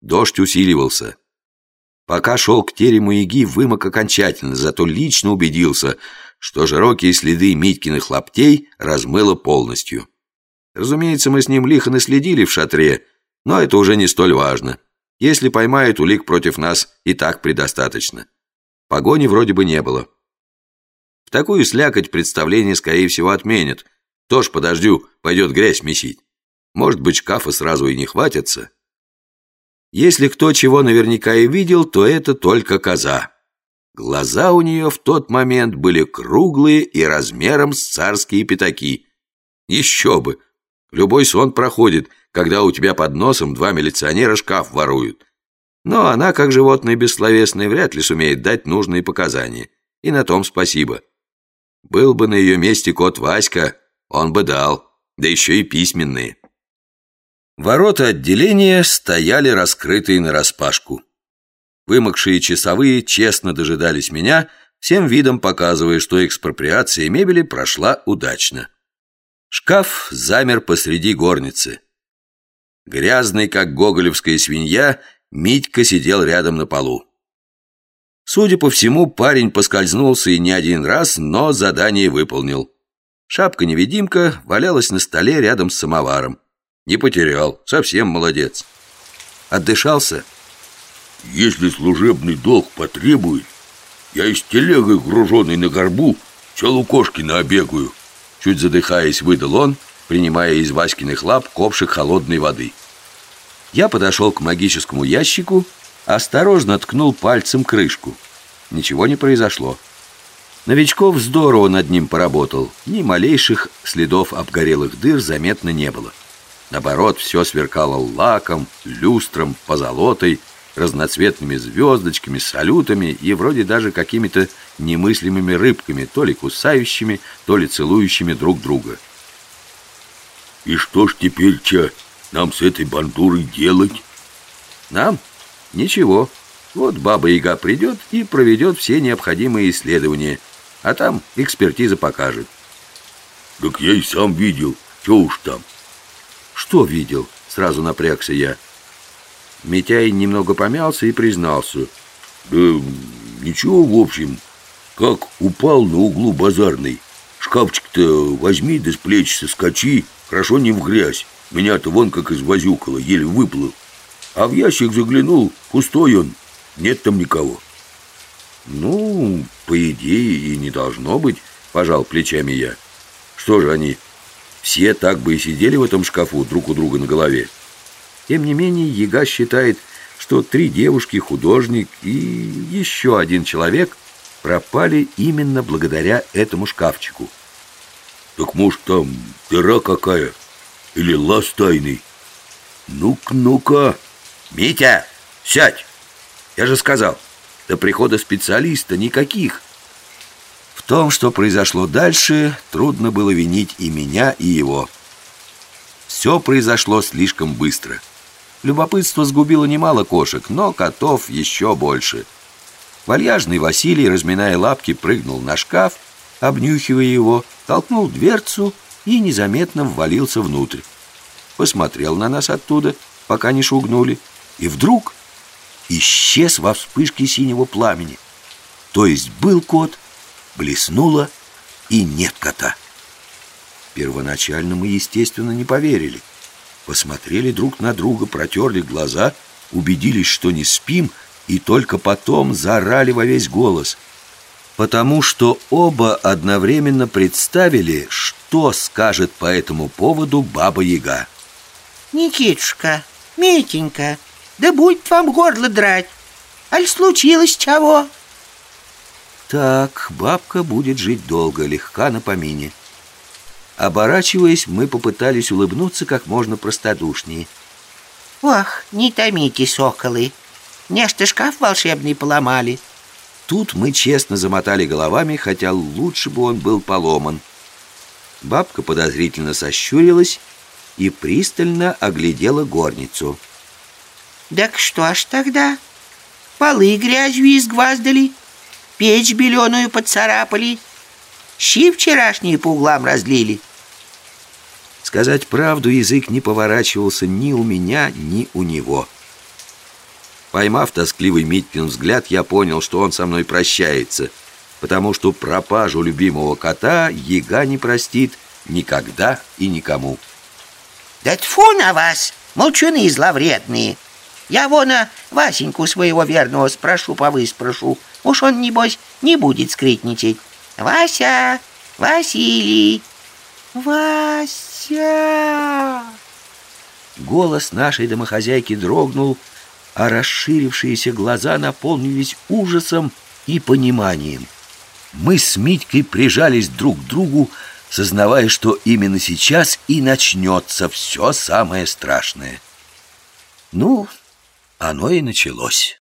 Дождь усиливался. Пока шел к терему Яги, вымок окончательно, зато лично убедился, что широкие следы Митькиных лаптей размыло полностью. Разумеется, мы с ним лихо наследили в шатре, но это уже не столь важно. Если поймают, улик против нас и так предостаточно. Погони вроде бы не было. В такую слякоть представление, скорее всего, отменят. Тоже подождю, пойдет грязь месить. Может быть, шкафа сразу и не хватится. Если кто чего наверняка и видел, то это только коза. Глаза у нее в тот момент были круглые и размером с царские пятаки. Еще бы! Любой сон проходит, когда у тебя под носом два милиционера шкаф воруют. Но она, как животное бессловесное, вряд ли сумеет дать нужные показания. И на том спасибо. Был бы на ее месте кот Васька, он бы дал, да еще и письменные. Ворота отделения стояли раскрытые нараспашку. Вымокшие часовые честно дожидались меня, всем видом показывая, что экспроприация мебели прошла удачно. Шкаф замер посреди горницы. Грязный, как гоголевская свинья, Митька сидел рядом на полу. Судя по всему, парень поскользнулся и не один раз, но задание выполнил. Шапка-невидимка валялась на столе рядом с самоваром. Не потерял, совсем молодец. Отдышался? Если служебный долг потребует, я из телегой, груженной на горбу, целу кошки обегаю. Чуть задыхаясь, выдал он, принимая из Васькиных лап ковшик холодной воды. Я подошел к магическому ящику Осторожно ткнул пальцем крышку. Ничего не произошло. Новичков здорово над ним поработал. Ни малейших следов обгорелых дыр заметно не было. Наоборот, все сверкало лаком, люстром, позолотой, разноцветными звездочками, салютами и вроде даже какими-то немыслимыми рыбками, то ли кусающими, то ли целующими друг друга. «И что ж теперь-то нам с этой бандурой делать?» «Нам?» Ничего, вот Баба-Яга придет и проведет все необходимые исследования, а там экспертиза покажет. Так я и сам видел, что уж там. Что видел? Сразу напрягся я. Митяй немного помялся и признался. Да ничего, в общем, как упал на углу базарный. Шкафчик-то возьми да с плеч соскочи, хорошо не в грязь. Меня-то вон как извозюкало, еле выплыл. А в ящик заглянул, пустой он, нет там никого. Ну, по идее, и не должно быть, пожал плечами я. Что же они, все так бы и сидели в этом шкафу друг у друга на голове. Тем не менее, Яга считает, что три девушки, художник и еще один человек пропали именно благодаря этому шкафчику. Так может там дыра какая? Или лаз тайный? Ну-ка, ну-ка... «Митя, сядь! Я же сказал, до прихода специалиста никаких!» В том, что произошло дальше, трудно было винить и меня, и его. Все произошло слишком быстро. Любопытство сгубило немало кошек, но котов еще больше. Вальяжный Василий, разминая лапки, прыгнул на шкаф, обнюхивая его, толкнул дверцу и незаметно ввалился внутрь. Посмотрел на нас оттуда, пока не шугнули, и вдруг исчез во вспышке синего пламени. То есть был кот, блеснуло, и нет кота. Первоначально мы, естественно, не поверили. Посмотрели друг на друга, протерли глаза, убедились, что не спим, и только потом заорали во весь голос. Потому что оба одновременно представили, что скажет по этому поводу Баба-Яга. «Никитушка, Митенька, да будет вам горло драть. Аль случилось чего? Так, бабка будет жить долго, легка на помине. Оборачиваясь, мы попытались улыбнуться как можно простодушнее. Ох, не томите, соколы. Нечто шкаф волшебный поломали. Тут мы честно замотали головами, хотя лучше бы он был поломан. Бабка подозрительно сощурилась и пристально оглядела горницу. Так что ж тогда? Полы грязью изгваздали, печь беленую поцарапали, щи вчерашние по углам разлили. Сказать правду язык не поворачивался ни у меня, ни у него. Поймав тоскливый Митькин взгляд, я понял, что он со мной прощается, потому что пропажу любимого кота яга не простит никогда и никому. Да тьфу на вас, молчуны зловредные! Я вон а, Васеньку своего верного спрошу, повыспрошу. Уж он, небось, не будет скрытничать. Вася! Василий! Вася! Голос нашей домохозяйки дрогнул, а расширившиеся глаза наполнились ужасом и пониманием. Мы с Митькой прижались друг к другу, сознавая, что именно сейчас и начнется все самое страшное. Ну, оно и началось.